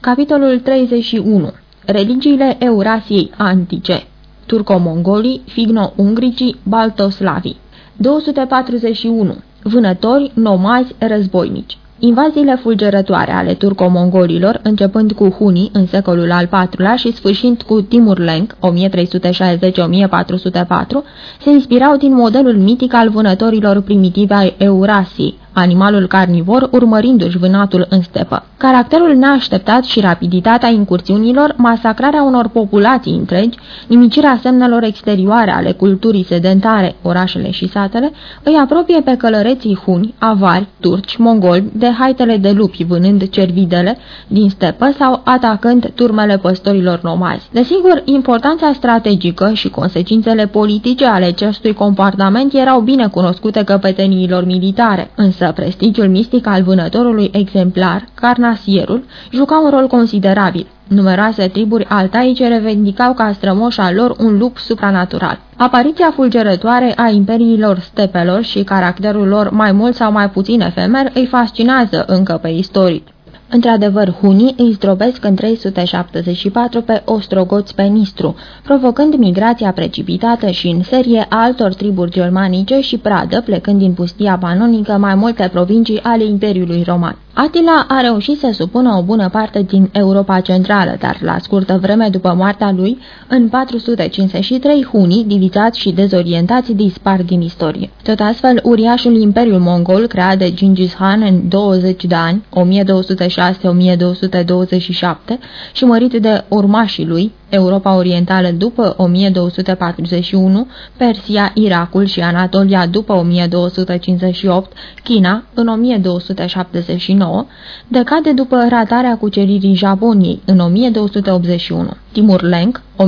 Capitolul 31. Religiile Eurasiei antice Turco-mongolii, figno-ungricii, baltoslavii 241. Vânători, nomazi, războinici Invaziile fulgerătoare ale turco-mongolilor, începând cu hunii în secolul al IV-lea și sfârșind cu Timur Lenk, 1360-1404, se inspirau din modelul mitic al vânătorilor primitive ai Eurasiei, animalul carnivor urmărindu-și vânatul în stepă. Caracterul neașteptat și rapiditatea incursiunilor, masacrarea unor populații întregi, nimicirea semnelor exterioare ale culturii sedentare, orașele și satele, îi apropie pe călăreții huni, avari, turci, mongoli, de haitele de lupi vânând cervidele din stepă sau atacând turmele păstorilor nomazi. Desigur, importanța strategică și consecințele politice ale acestui comportament erau bine cunoscute căpeteniilor militare, însă prestigiul mistic al vânătorului exemplar, carnasierul, juca un rol considerabil. Numeroase triburi altaice revendicau ca strămoșa lor un lux supranatural. Apariția fulgerătoare a imperiilor stepelor și caracterul lor mai mult sau mai puțin efemer îi fascinează încă pe istoric. Într-adevăr, hunii îi zdrobesc în 374 pe ostrogoți pe Nistru, provocând migrația precipitată și în serie a altor triburi germanice și pradă, plecând din pustia panonică mai multe provincii ale Imperiului Roman. Atila a reușit să supună o bună parte din Europa Centrală, dar la scurtă vreme după moartea lui, în 453, hunii, divizați și dezorientați, dispar din istorie. Tot astfel, uriașul Imperiul Mongol, creat de Gingis Khan în 20 de ani, 1206-1227, și mărit de urmașii lui, Europa Orientală după 1241, Persia, Irakul și Anatolia după 1258, China în 1279, decade după ratarea cuceririi Japoniei în 1281. Timur Lenk, 1360-1404,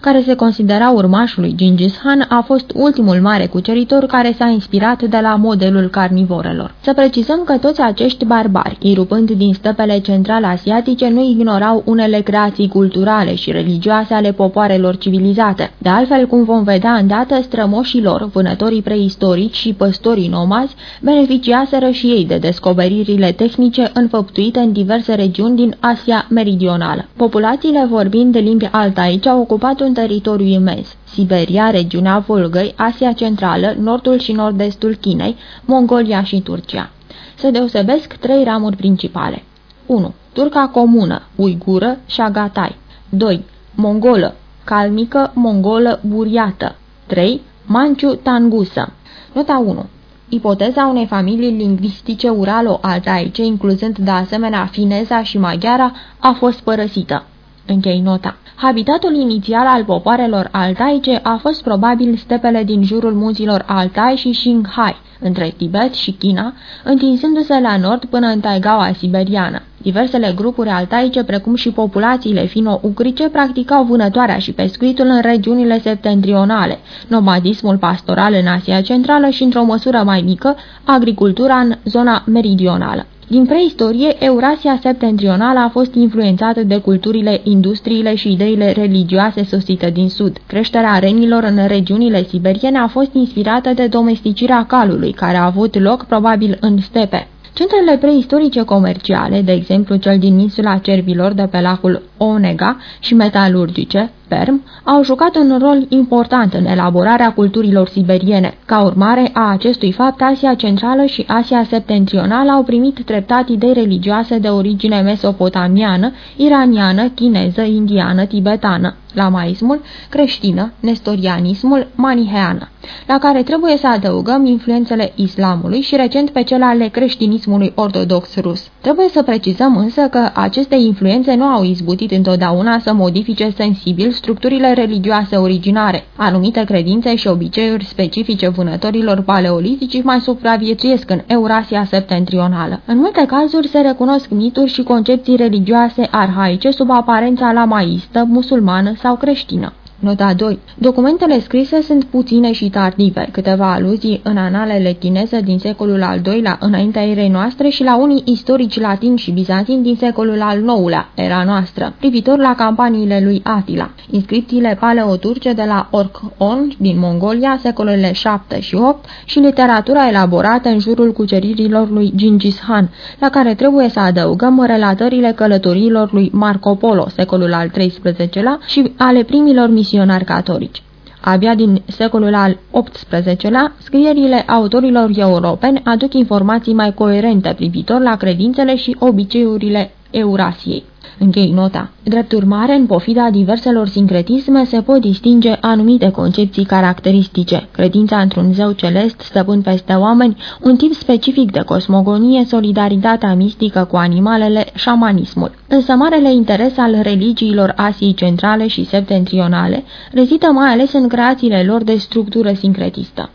care se considera urmașul lui Gingis Khan, a fost ultimul mare cuceritor care s-a inspirat de la modelul carnivorelor. Să precizăm că toți acești barbari, irupând din stăpele centrale asiatice, nu ignorau unele creații culturale și religioase ale popoarelor civilizate. De altfel, cum vom vedea îndată, strămoșilor, vânătorii preistorici și păstorii nomazi beneficiaseră și ei de descoperirile tehnice înfăptuite în diverse regiuni din Asia meridională. Populațiile vorbind de limbi altaici au ocupat un teritoriu imens. Siberia, regiunea Volgăi, Asia Centrală, nordul și nord-estul Chinei, Mongolia și Turcia. Se deosebesc trei ramuri principale. 1. Turca comună, uigură și agatai. 2. Mongolă, calmică, mongolă, buriată. 3. Manciu tangusă. Nota 1. Ipoteza unei familii lingvistice uralo-altaice, incluzând de asemenea fineza și maghiara, a fost părăsită. Închei nota. Habitatul inițial al popoarelor altaice a fost probabil stepele din jurul munților Altai și Xinghai, între Tibet și China, întinsându-se la nord până în taigaua siberiană. Diversele grupuri altaice, precum și populațiile fino-ucrice, practicau vânătoarea și pescuitul în regiunile septentrionale, nomadismul pastoral în Asia Centrală și, într-o măsură mai mică, agricultura în zona meridională. Din preistorie, Eurasia septentrională a fost influențată de culturile, industriile și ideile religioase sosite din sud. Creșterea renilor în regiunile siberiene a fost inspirată de domesticirea calului, care a avut loc probabil în stepe. Centrele preistorice comerciale, de exemplu cel din insula Cervilor de pe lacul Onega și metalurgice, Perm, au jucat un rol important în elaborarea culturilor siberiene. Ca urmare a acestui fapt, Asia Centrală și Asia Septentrională au primit treptat idei religioase de origine mesopotamiană, iraniană, chineză, indiană, tibetană lamaismul, creștină, nestorianismul, maniheană, la care trebuie să adăugăm influențele islamului și recent pe cel ale creștinismului ortodox rus. Trebuie să precizăm însă că aceste influențe nu au izbutit întotdeauna să modifice sensibil structurile religioase originare. Anumite credințe și obiceiuri specifice vânătorilor paleolitici mai supraviețuiesc în Eurasia septentrională. În multe cazuri se recunosc mituri și concepții religioase arhaice sub aparența lamaistă, musulmană sau creștină. Nota 2. Documentele scrise sunt puține și tardive, câteva aluzii în analele chineze din secolul al II-lea înaintea erei noastre și la unii istorici latini și bizantini din secolul al IX-lea, era noastră, privitor la campaniile lui Atila. Inscripțiile paleoturce de la Orkhon din Mongolia, secolele 7 și 8 și literatura elaborată în jurul cuceririlor lui Gingis Khan, la care trebuie să adăugăm relatările călătoriilor lui Marco Polo, secolul al XIII-lea și ale primilor misiuni misionari catolici. Abia din secolul al XVIII-lea, scrierile autorilor europeni aduc informații mai coerente privitor la credințele și obiceiurile Eurasiei. Închei nota. Drept urmare, în pofida diverselor sincretisme se pot distinge anumite concepții caracteristice, credința într-un zeu celest stăpân peste oameni, un tip specific de cosmogonie, solidaritatea mistică cu animalele, șamanismul. Însă marele interes al religiilor Asiei centrale și septentrionale rezidă mai ales în creațiile lor de structură sincretistă.